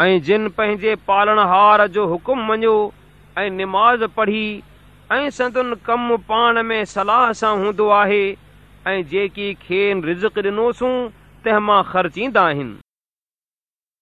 ۽ جن پنهنجي پالڻهار جو حڪم مڃيو ۽ نماز پڙهي ۽ صدين ڪم پاڻ ۾ صلاح سان هوندو آهي ۽ جيڪي کين رز ڏنوسون تنهن مان خرچيندا آهن.